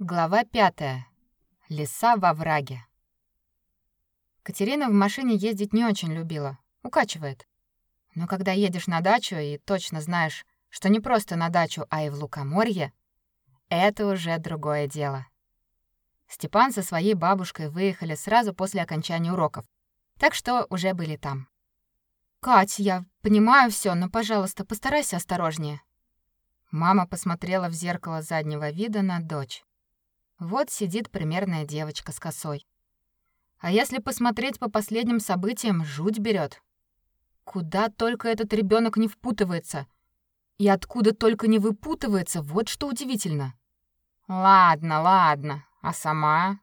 Глава пятая. Леса во враге. Катерина в машине ездить не очень любила. Укачивает. Но когда едешь на дачу и точно знаешь, что не просто на дачу, а и в лукоморье, это уже другое дело. Степан со своей бабушкой выехали сразу после окончания уроков. Так что уже были там. Кать, я понимаю все, но, пожалуйста, постарайся осторожнее. Мама посмотрела в зеркало заднего вида на дочь. Вот сидит примерная девочка с косой. А если посмотреть по последним событиям, жуть берет. Куда только этот ребенок не впутывается. И откуда только не выпутывается, вот что удивительно. Ладно, ладно. А сама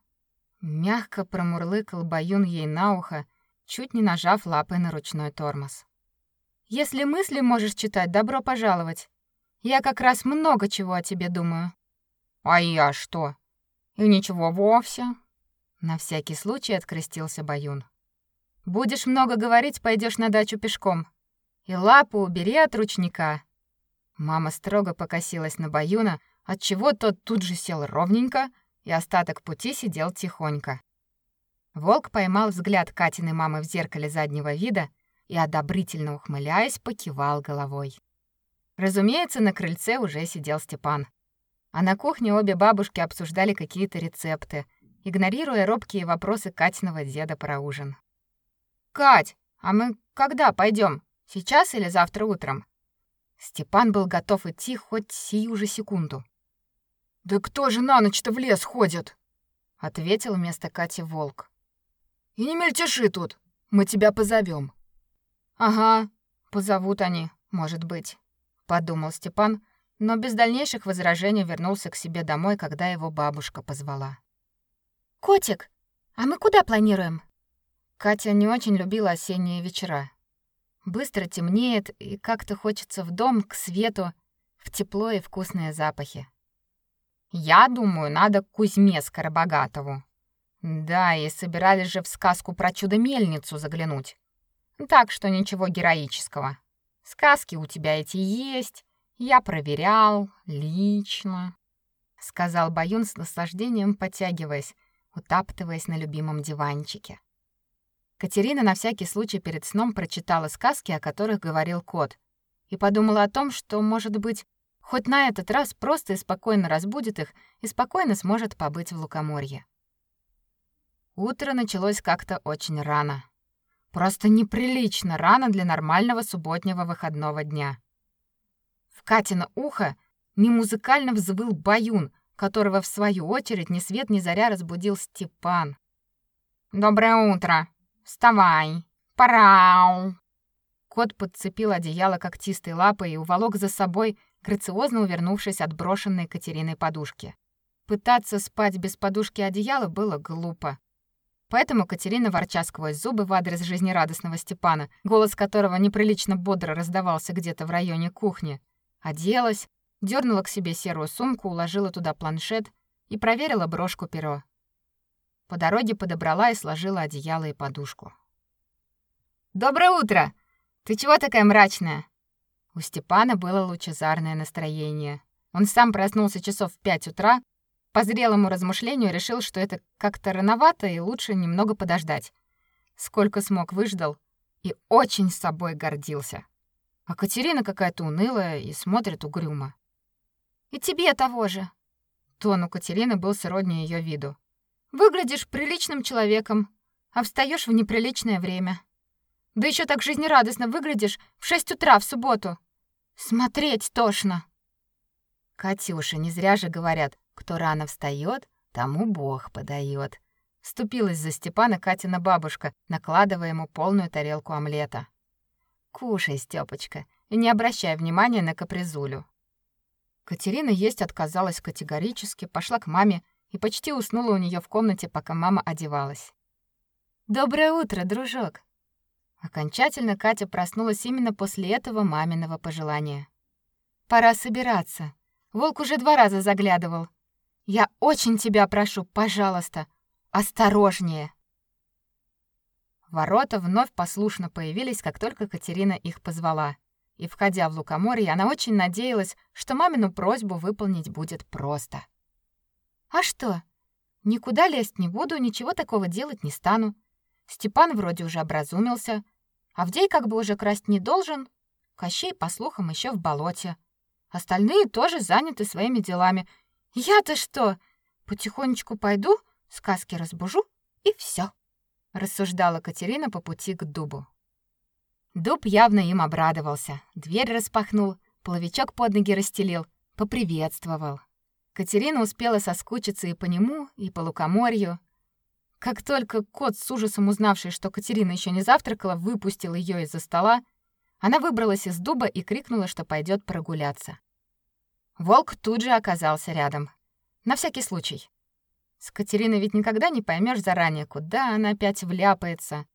мягко промурлыкал Баюн ей на ухо, чуть не нажав лапой на ручной тормоз. Если мысли можешь читать, добро пожаловать. Я как раз много чего о тебе думаю. А я что? И ничего вовсе. На всякий случай открестился Баюн. Будешь много говорить, пойдешь на дачу пешком. И лапу убери от ручника. Мама строго покосилась на Баюна, отчего тот тут же сел ровненько и остаток пути сидел тихонько. Волк поймал взгляд Катиной мамы в зеркале заднего вида и одобрительно ухмыляясь, покивал головой. Разумеется, на крыльце уже сидел Степан. А на кухне обе бабушки обсуждали какие-то рецепты, игнорируя робкие вопросы Катиного деда про ужин. «Кать, а мы когда пойдем? Сейчас или завтра утром?» Степан был готов идти хоть сию же секунду. «Да кто же на ночь-то в лес ходит?» — ответил вместо Кати волк. «И не мельтеши тут, мы тебя позовем». «Ага, позовут они, может быть», — подумал Степан, — но без дальнейших возражений вернулся к себе домой, когда его бабушка позвала. «Котик, а мы куда планируем?» Катя не очень любила осенние вечера. Быстро темнеет, и как-то хочется в дом, к свету, в тепло и вкусные запахи. «Я думаю, надо к Кузьме Скоробогатову. Да, и собирались же в сказку про чудо-мельницу заглянуть. Так что ничего героического. Сказки у тебя эти есть, я проверял лично, сказал Баюн с наслаждением, потягиваясь, утаптываясь на любимом диванчике. Катерина на всякий случай перед сном прочитала сказки, о которых говорил кот, и подумала о том, что, может быть, хоть на этот раз просто и спокойно разбудит их и спокойно сможет побыть в лукоморье. Утро началось как-то очень рано. Просто неприлично рано для нормального субботнего выходного дня. В Катино ухо немузыкально взвыл баюн, которого в свою очередь ни свет ни заря разбудил Степан. Доброе утро. Вставай. Пора. Кот подцепил одеяло когтистой лапой и уволок за собой, грациозно увернувшись от брошенной Катериной подушки. Пытаться спать без подушки и одеяла было глупо. Поэтому Катерина, ворча сквозь зубы в адрес жизнерадостного Степана, голос которого неприлично бодро раздавался где-то в районе кухни, Оделась, дернула к себе серую сумку, уложила туда планшет и проверила брошку-перо. По дороге подобрала и сложила одеяло и подушку. «Доброе утро! Ты чего такая мрачная?» У Степана было лучезарное настроение. Он сам проснулся часов в пять утра, по зрелому размышлению решил, что это как-то рановато и лучше немного подождать. Сколько смог выждал и очень собой гордился. А Катерина какая-то унылая и смотрит угрюмо. И тебе того же. Тон у Катерины был сродни ее виду. Выглядишь приличным человеком, а встаешь в неприличное время. Да еще так жизнерадостно выглядишь в шесть утра в субботу. Смотреть тошно. Катюша, не зря же говорят, кто рано встает, тому Бог подает. Вступилась за Степана Катина бабушка, накладывая ему полную тарелку омлета. Кушай, Стёпочка, и не обращай внимания на капризулю. Катерина есть отказалась категорически, пошла к маме и почти уснула у нее в комнате, пока мама одевалась. Доброе утро, дружок. Окончательно Катя проснулась именно после этого маминого пожелания. Пора собираться. Волк уже два раза заглядывал. Я очень тебя прошу, пожалуйста, осторожнее. Ворота вновь послушно появились, как только Катерина их позвала. И входя в лукоморье, она очень надеялась, что мамину просьбу выполнить будет просто. А что? Никуда лезть не буду, ничего такого делать не стану. Степан вроде уже образумился, Авдей как бы уже красть не должен. Кощей, по слухам, еще в болоте. Остальные тоже заняты своими делами. Я-то что? Потихонечку пойду, сказки разбужу и все, рассуждала Катерина по пути к дубу. Дуб явно им обрадовался. Дверь распахнул, половичок под ноги расстелил, поприветствовал. Катерина успела соскучиться и по нему, и по лукоморью. Как только кот, с ужасом узнавший, что Катерина еще не завтракала, выпустил ее из-за стола, она выбралась из дуба и крикнула, что пойдет прогуляться. Волк тут же оказался рядом. На всякий случай. С Катериной ведь никогда не поймешь заранее, куда она опять вляпается.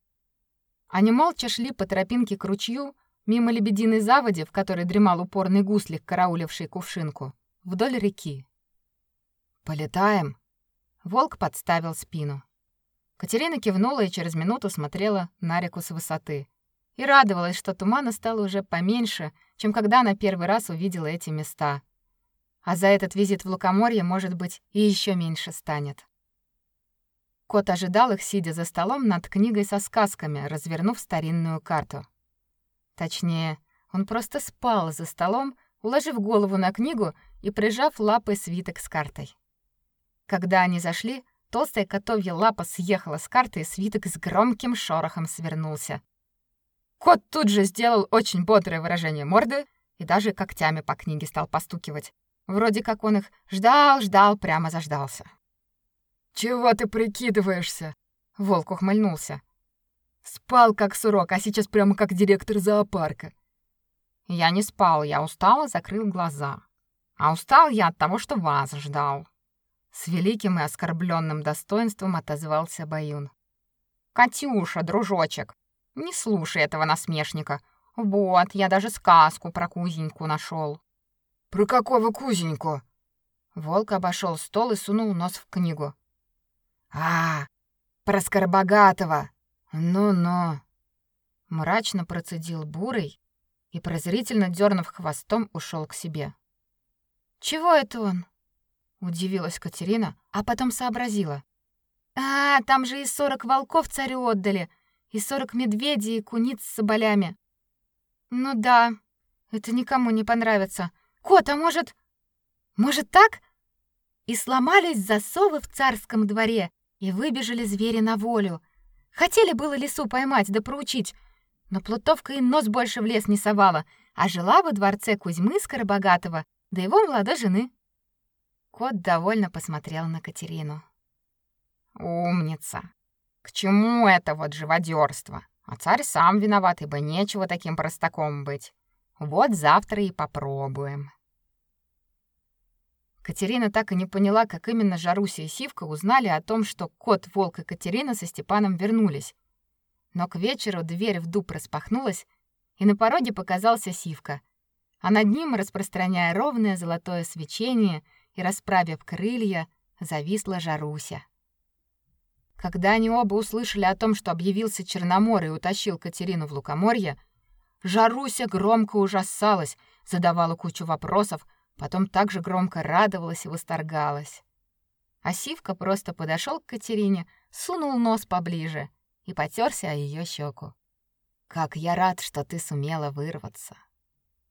Они молча шли по тропинке к ручью, мимо лебединой заводи, в которой дремал упорный гуслик, карауливший кувшинку, вдоль реки. «Полетаем?» Волк подставил спину. Катерина кивнула и через минуту смотрела на реку с высоты. И радовалась, что тумана стало уже поменьше, чем когда она первый раз увидела эти места. А за этот визит в Лукоморье, может быть, и еще меньше станет. Кот ожидал их, сидя за столом над книгой со сказками, развернув старинную карту. Точнее, он просто спал за столом, уложив голову на книгу и прижав лапой свиток с картой. Когда они зашли, толстая котовья лапа съехала с карты, и свиток с громким шорохом свернулся. Кот тут же сделал очень бодрое выражение морды и даже когтями по книге стал постукивать. Вроде как он их ждал, ждал, прямо заждался. «Чего ты прикидываешься?» Волк ухмыльнулся. «Спал как сурок, а сейчас прямо как директор зоопарка». «Я не спал, я устал и закрыл глаза. А устал я от того, что вас ждал». С великим и оскорбленным достоинством отозвался Баюн. «Катюша, дружочек, не слушай этого насмешника. Вот, я даже сказку про кузеньку нашел. «Про какого кузеньку?» Волк обошел стол и сунул нос в книгу. «А, про Скоробогатого! Ну-ну!» Мрачно процедил Бурый и, презрительно дернув хвостом, ушел к себе. «Чего это он?» Удивилась Катерина, а потом сообразила. А, там же и сорок волков царю отдали, и сорок медведей и куниц с соболями. Ну да, это никому не понравится. Кот, а может... Может так? И сломались засовы в царском дворе, и выбежали звери на волю. Хотели было лису поймать да проучить, но Плутовка и нос больше в лес не совала, а жила во дворце Кузьмы Скоробогатого, да его молодой жены. Кот довольно посмотрел на Катерину. Умница. К чему это вот живодерство? А царь сам виноват, ибо нечего таким простаком быть. Вот завтра и попробуем. Катерина так и не поняла, как именно Жаруся и Сивка узнали о том, что кот, волк и Катерина со Степаном вернулись. Но к вечеру дверь в дуб распахнулась, и на пороге показался Сивка, а над ним, распространяя ровное золотое свечение, и, расправив крылья, зависла Жаруся. Когда они оба услышали о том, что объявился Черномор и утащил Катерину в Лукоморье, Жаруся громко ужасалась, задавала кучу вопросов, потом также громко радовалась и восторгалась. А Сивка просто подошел к Катерине, сунул нос поближе и потерся о ее щеку. «Как я рад, что ты сумела вырваться!»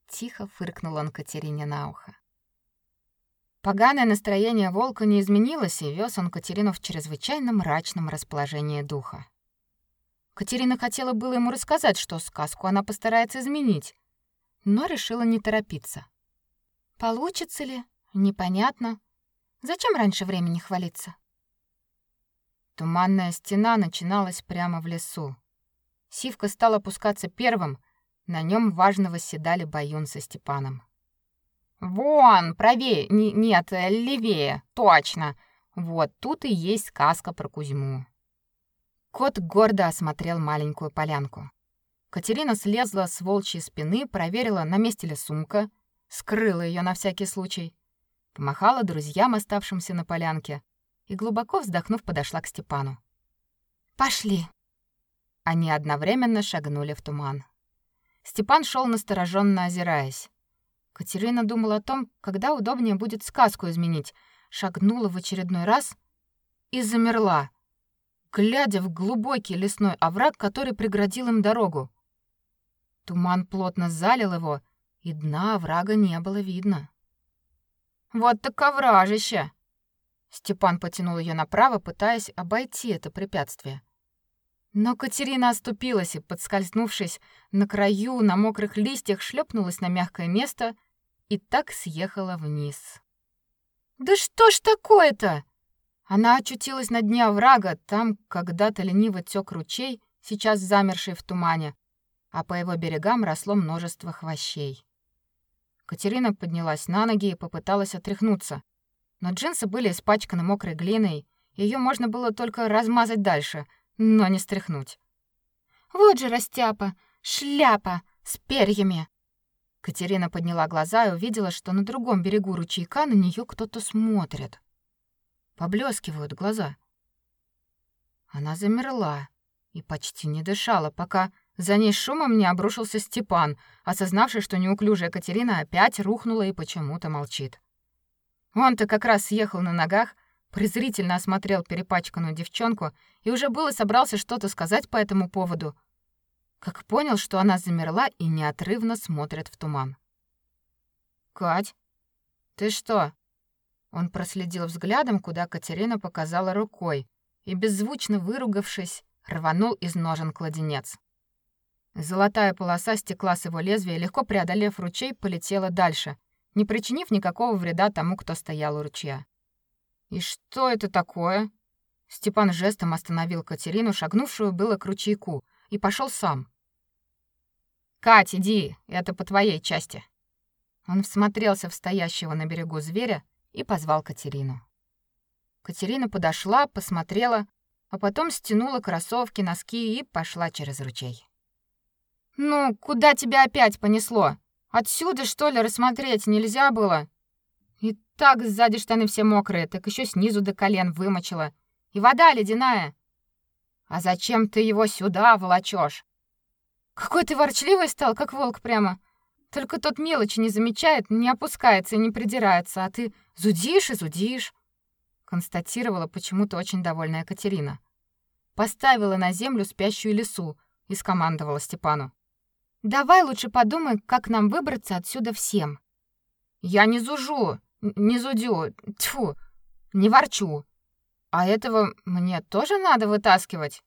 Тихо фыркнул он Катерине на ухо. Поганое настроение волка не изменилось, и вез он Катерину в чрезвычайно мрачном расположении духа. Катерина хотела было ему рассказать, что сказку она постарается изменить, но решила не торопиться. Получится ли? Непонятно. Зачем раньше времени хвалиться? Туманная стена начиналась прямо в лесу. Сивка стал опускаться первым, на нем важно восседали Баюн со Степаном. Вон, правее, не, нет, левее, точно. Вот тут и есть сказка про Кузьму. Кот гордо осмотрел маленькую полянку. Катерина слезла с волчьей спины, проверила, на месте ли сумка, скрыла ее на всякий случай, помахала друзьям, оставшимся на полянке, и глубоко вздохнув, подошла к Степану. Пошли. Они одновременно шагнули в туман. Степан шел настороженно озираясь. Катерина думала о том, когда удобнее будет сказку изменить, шагнула в очередной раз и замерла, глядя в глубокий лесной овраг, который преградил им дорогу. Туман плотно залил его, и дна оврага не было видно. Вот так овражище. Степан потянул ее направо, пытаясь обойти это препятствие. Но Катерина оступилась и, подскользнувшись на краю, на мокрых листьях шлепнулась на мягкое место и так съехала вниз. Да что ж такое-то? Она очутилась на дне оврага, там когда-то лениво тёк ручей, сейчас замерший в тумане, а по его берегам росло множество хвощей. Катерина поднялась на ноги и попыталась отряхнуться. Но джинсы были испачканы мокрой глиной, ее можно было только размазать дальше, но не стряхнуть. Вот же растяпа, шляпа с перьями. Катерина подняла глаза и увидела, что на другом берегу ручейка на нее кто-то смотрит. Поблескивают глаза. Она замерла и почти не дышала, пока за ней шумом не обрушился Степан, осознавший, что неуклюжая Катерина опять рухнула и почему-то молчит. Он-то как раз съехал на ногах, презрительно осмотрел перепачканную девчонку и уже было собрался что-то сказать по этому поводу, как понял, что она замерла и неотрывно смотрит в туман. «Кать, ты что?» Он проследил взглядом, куда Катерина показала рукой, и, беззвучно выругавшись, рванул из ножен кладенец. Золотая полоса стекла с его лезвия, легко преодолев ручей, полетела дальше, не причинив никакого вреда тому, кто стоял у ручья. «И что это такое?» Степан жестом остановил Катерину, шагнувшую было к ручейку, и пошел сам. «Кать, иди, это по твоей части». Он всмотрелся в стоящего на берегу зверя и позвал Катерину. Катерина подошла, посмотрела, а потом стянула кроссовки, носки и пошла через ручей. Ну, куда тебя опять понесло? Отсюда, что ли, рассмотреть нельзя было? И так сзади штаны все мокрые, так еще снизу до колен вымочила. И вода ледяная. А зачем ты его сюда волочёшь? Какой ты ворчливый стал, как волк прямо. Только тот мелочи не замечает, не опускается и не придирается, а ты зудишь и зудишь. Констатировала почему-то очень довольная Катерина. Поставила на землю спящую лису и скомандовала Степану. Давай лучше подумай, как нам выбраться отсюда всем. Я не зужу, не зудю, тьфу, не ворчу. А этого мне тоже надо вытаскивать?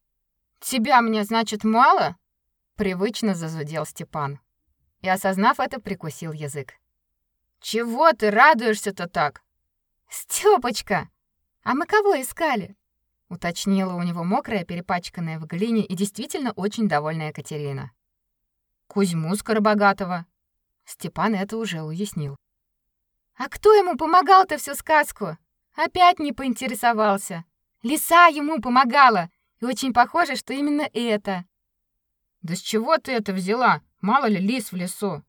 Тебя мне, значит, мало? Привычно зазудел Степан. И, осознав это, прикусил язык. Чего ты радуешься-то так? Стёпочка, а мы кого искали? уточнила у него мокрая, перепачканная в глине и действительно очень довольная Катерина. Кузьму Скоробогатого. Степан это уже уяснил. А кто ему помогал-то всю сказку? Опять не поинтересовался. Лиса ему помогала, и очень похоже, что именно это. Да с чего ты это взяла? Мало ли лис в лесу.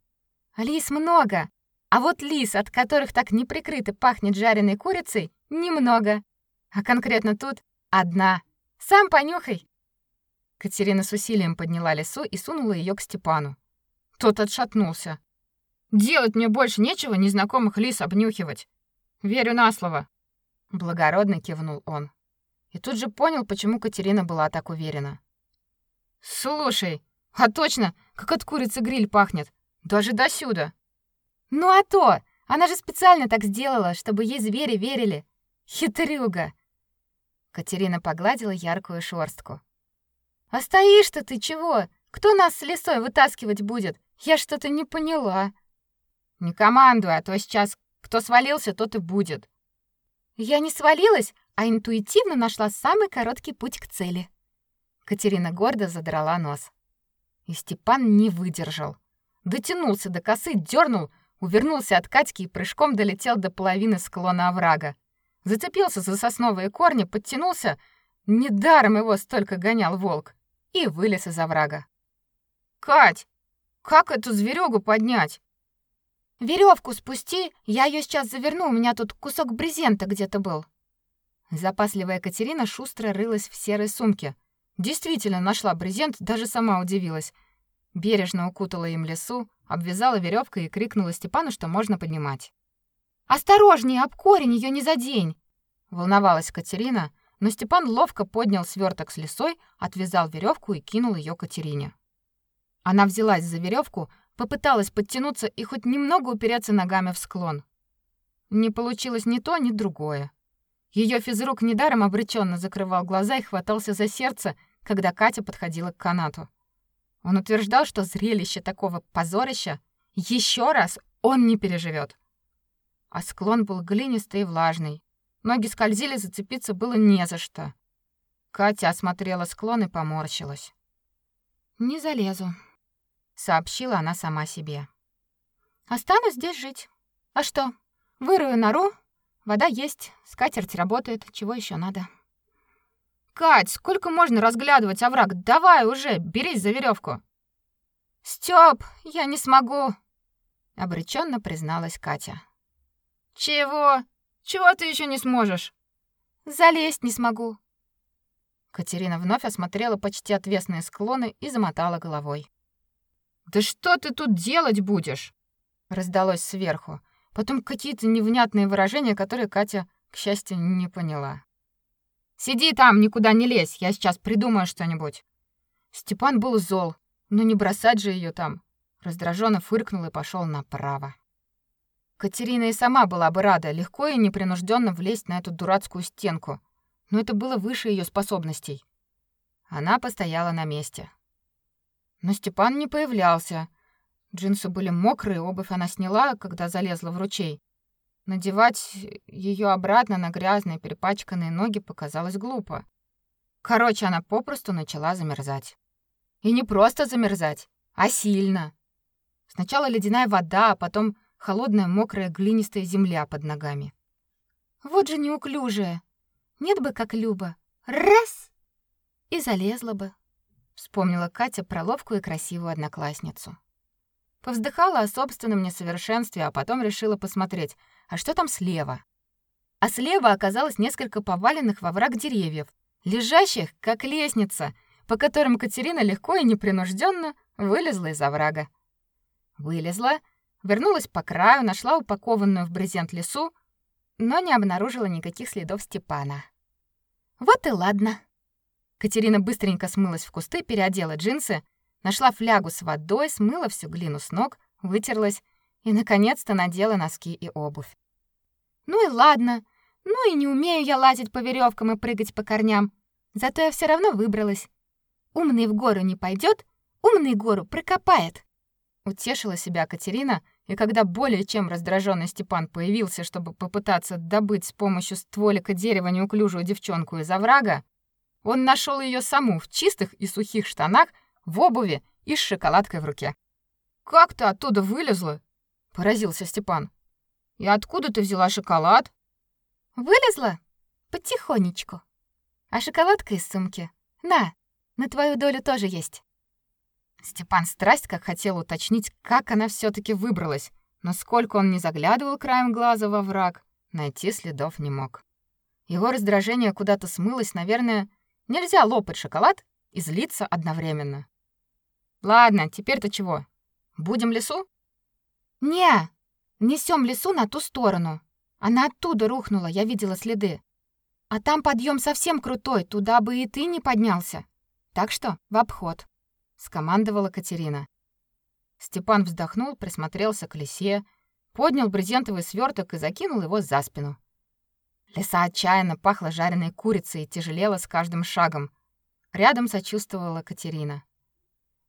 Лис много, а вот лис, от которых так неприкрыто пахнет жареной курицей, немного. А конкретно тут одна. Сам понюхай. Катерина с усилием подняла лису и сунула ее к Степану. Тот отшатнулся. Делать мне больше нечего незнакомых лис обнюхивать. Верю на слово. Благородно кивнул он. И тут же понял, почему Катерина была так уверена. Слушай, а точно, как от курицы гриль пахнет. Даже до сюда. Ну а то, она же специально так сделала, чтобы ей звери верили. Хитрюга. Катерина погладила яркую шорстку. А стоишь-то ты чего? Кто нас с лесой вытаскивать будет? Я что-то не поняла. Не командуй, а то сейчас кто свалился, тот и будет. Я не свалилась, а интуитивно нашла самый короткий путь к цели. Катерина гордо задрала нос. И Степан не выдержал. Дотянулся до косы, дернул, увернулся от Катьки и прыжком долетел до половины склона оврага. Зацепился за сосновые корни, подтянулся, недаром его столько гонял волк и вылез из оврага. «Кать, как эту зверюгу поднять?» Веревку спусти, я ее сейчас заверну, у меня тут кусок брезента где-то был». Запасливая Катерина шустро рылась в серой сумке. Действительно нашла брезент, даже сама удивилась. Бережно укутала им лесу, обвязала веревкой и крикнула Степану, что можно поднимать. Осторожнее, об корень ее не задень!» Волновалась Катерина, но Степан ловко поднял сверток с лесой, отвязал веревку и кинул ее Катерине. Она взялась за веревку, попыталась подтянуться и хоть немного упереться ногами в склон. Не получилось ни то, ни другое. Ее физрук недаром обреченно закрывал глаза и хватался за сердце, когда Катя подходила к канату. Он утверждал, что зрелище такого позорища еще раз он не переживет. А склон был глинистый и влажный. Ноги скользили, зацепиться было не за что. Катя осмотрела склон и поморщилась. «Не залезу», — сообщила она сама себе. «Останусь здесь жить. А что, вырою нору, вода есть, скатерть работает, чего еще надо?» Кать, сколько можно разглядывать овраг? Давай уже, берись за веревку. Стёп, я не смогу, обреченно призналась Катя. Чего? Чего ты еще не сможешь? Залезть не смогу. Катерина вновь осмотрела почти отвесные склоны и замотала головой. Да что ты тут делать будешь? раздалось сверху. Потом какие-то невнятные выражения, которые Катя, к счастью, не поняла. Сиди там, никуда не лезь, я сейчас придумаю что-нибудь. Степан был зол, но не бросать же ее там. Раздраженно фыркнул и пошел направо. Катерина и сама была бы рада легко и непринужденно влезть на эту дурацкую стенку, но это было выше ее способностей. Она постояла на месте. Но Степан не появлялся. Джинсы были мокрые, обувь она сняла, когда залезла в ручей. Надевать ее обратно на грязные перепачканные ноги показалось глупо. Короче, она попросту начала замерзать. И не просто замерзать, а сильно. Сначала ледяная вода, а потом холодная мокрая глинистая земля под ногами. Вот же неуклюжая. Нет бы как Люба. Раз! И залезла бы. Вспомнила Катя про ловкую и красивую одноклассницу. Повздыхала о собственном несовершенстве, а потом решила посмотреть, а что там слева? А слева оказалось несколько поваленных во враг деревьев, лежащих, как лестница, по которым Катерина легко и непринужденно вылезла из оврага. Вылезла, вернулась по краю, нашла упакованную в брезент лесу, но не обнаружила никаких следов Степана. Вот и ладно. Катерина быстренько смылась в кусты, переодела джинсы, нашла флягу с водой, смыла всю глину с ног, вытерлась и наконец-то надела носки и обувь. Ну и ладно. Ну и не умею я лазить по веревкам и прыгать по корням. Зато я все равно выбралась. Умный в гору не пойдет, умный гору прокопает. Утешила себя Катерина, и когда более чем раздраженный Степан появился, чтобы попытаться добыть с помощью стволика дерева неуклюжую девчонку из оврага, он нашел ее саму в чистых и сухих штанах, в обуви и с шоколадкой в руке. «Как ты оттуда вылезла?» поразился Степан. И откуда ты взяла шоколад? Вылезла потихонечку. А шоколадка из сумки. На, на твою долю тоже есть. Степан страсть как хотел уточнить, как она все таки выбралась, но сколько он не заглядывал краем глаза во враг, найти следов не мог. Его раздражение куда-то смылось, наверное, нельзя лопать шоколад и злиться одновременно. Ладно, теперь-то чего? Будем лесу? «Не, несем лесу на ту сторону. Она оттуда рухнула, я видела следы. А там подъем совсем крутой, туда бы и ты не поднялся. Так что в обход», — скомандовала Катерина. Степан вздохнул, присмотрелся к лесе, поднял брезентовый сверток и закинул его за спину. Леса отчаянно пахла жареной курицей и тяжелела с каждым шагом. Рядом сочувствовала Катерина.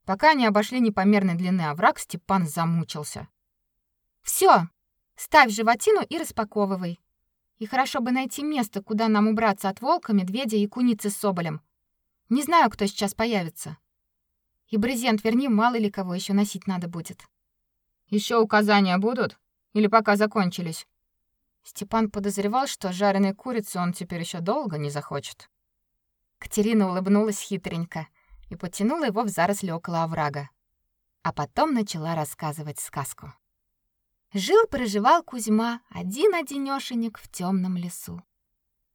Пока они обошли непомерной длины овраг, Степан замучился. Все, ставь животину и распаковывай. И хорошо бы найти место, куда нам убраться от волка, медведя и куницы с соболем. Не знаю, кто сейчас появится. И брезент верни, мало ли кого еще носить надо будет. Еще указания будут? Или пока закончились? Степан подозревал, что жареной курицы он теперь еще долго не захочет. Катерина улыбнулась хитренько и потянула его в заросли около оврага. А потом начала рассказывать сказку. Жил-проживал Кузьма, один-одинёшенек в темном лесу.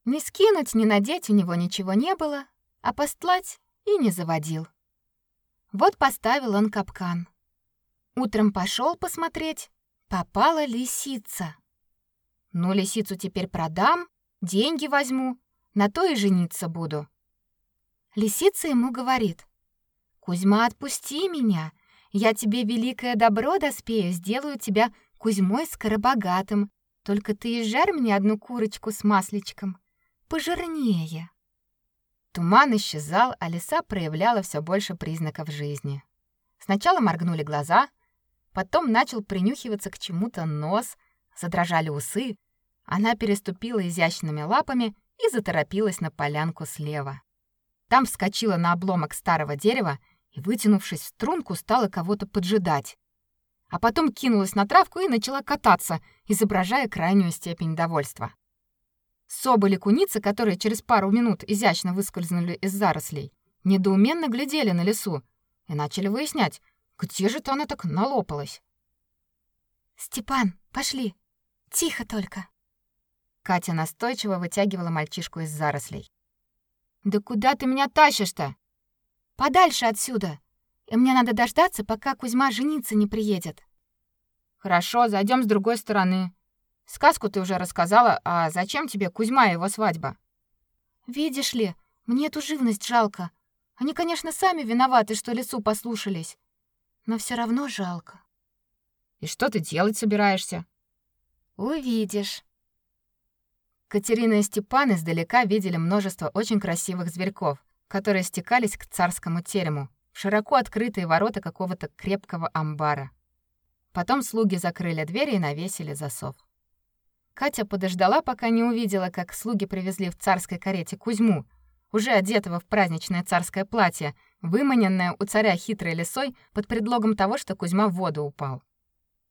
Ни скинуть, ни надеть у него ничего не было, а постлать и не заводил. Вот поставил он капкан. Утром пошел посмотреть, попала лисица. Ну, лисицу теперь продам, деньги возьму, на то и жениться буду. Лисица ему говорит: "Кузьма, отпусти меня. Я тебе великое добро доспею, сделаю тебя Кузьмой скоробогатым. Только ты изжарь мне одну курочку с масличком, пожирнее". Туман исчезал, а лиса проявляла все больше признаков жизни. Сначала моргнули глаза, потом начал принюхиваться к чему-то нос, задрожали усы. Она переступила изящными лапами и заторопилась на полянку слева. Там вскочила на обломок старого дерева и, вытянувшись в струнку, стала кого-то поджидать. А потом кинулась на травку и начала кататься, изображая крайнюю степень довольства. Соболи куницы, которые через пару минут изящно выскользнули из зарослей, недоуменно глядели на лесу и начали выяснять, где же-то она так налопалась. «Степан, пошли! Тихо только!» Катя настойчиво вытягивала мальчишку из зарослей. Да куда ты меня тащишь-то? Подальше отсюда. И мне надо дождаться, пока Кузьма жениться не приедет. Хорошо, зайдем с другой стороны. Сказку ты уже рассказала, а зачем тебе Кузьма и его свадьба? Видишь ли, мне эту живность жалко. Они, конечно, сами виноваты, что лесу послушались. Но все равно жалко. И что ты делать собираешься? Увидишь. Катерина и Степан издалека видели множество очень красивых зверьков, которые стекались к царскому терему, в широко открытые ворота какого-то крепкого амбара. Потом слуги закрыли двери и навесили засов. Катя подождала, пока не увидела, как слуги привезли в царской карете Кузьму, уже одетого в праздничное царское платье, выманенное у царя хитрой лисой под предлогом того, что Кузьма в воду упал.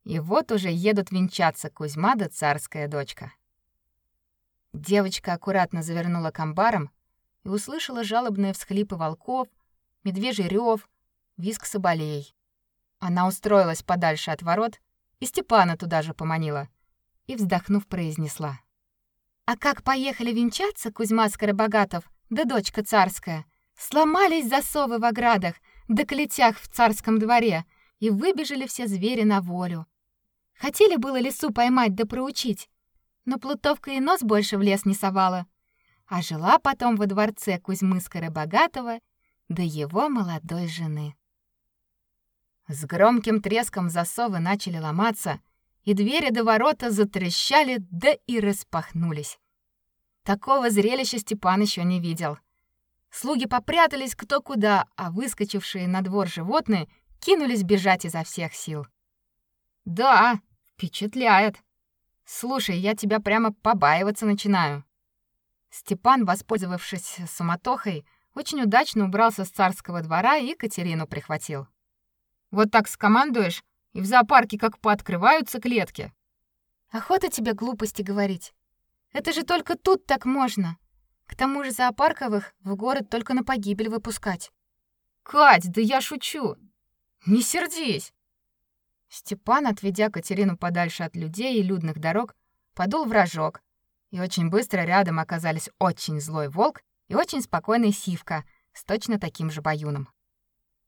И вот уже едут венчаться Кузьма да царская дочка. Девочка аккуратно завернула камбаром и услышала жалобные всхлипы волков, медвежий рев, визг соболей. Она устроилась подальше от ворот и Степана туда же поманила и, вздохнув, произнесла. «А как поехали венчаться Кузьма Скоробогатов да дочка царская, сломались засовы в оградах да клетях в царском дворе, и выбежали все звери на волю. Хотели было лису поймать да проучить, но Плутовка и нос больше в лес не совала, а жила потом во дворце Кузьмы Скоробогатого да его молодой жены. С громким треском засовы начали ломаться, и двери до ворота затрещали, да и распахнулись. Такого зрелища Степан еще не видел. Слуги попрятались кто куда, а выскочившие на двор животные кинулись бежать изо всех сил. Да, впечатляет. Слушай, я тебя прямо побаиваться начинаю. Степан, воспользовавшись суматохой, очень удачно убрался с царского двора и Катерину прихватил. Вот так скомандуешь, и в зоопарке как пооткрываются клетки. Охота тебе глупости говорить. Это же только тут так можно. К тому же зоопарковых в город только на погибель выпускать. Кать, да я шучу. Не сердись. Степан, отведя Катерину подальше от людей и людных дорог, подул в рожок, и очень быстро рядом оказались очень злой волк и очень спокойный сивка с точно таким же баюном.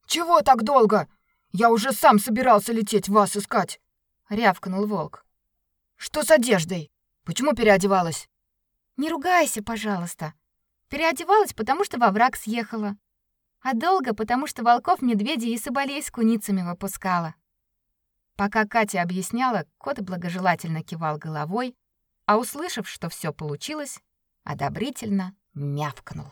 «Чего так долго? Я уже сам собирался лететь вас искать!» — рявкнул волк. «Что с одеждой? Почему переодевалась?» «Не ругайся, пожалуйста. Переодевалась, потому что во враг съехала. А долго, потому что волков, медведей и соболей с куницами выпускала. Пока Катя объясняла, кот благожелательно кивал головой, а услышав, что все получилось, одобрительно мявкнул.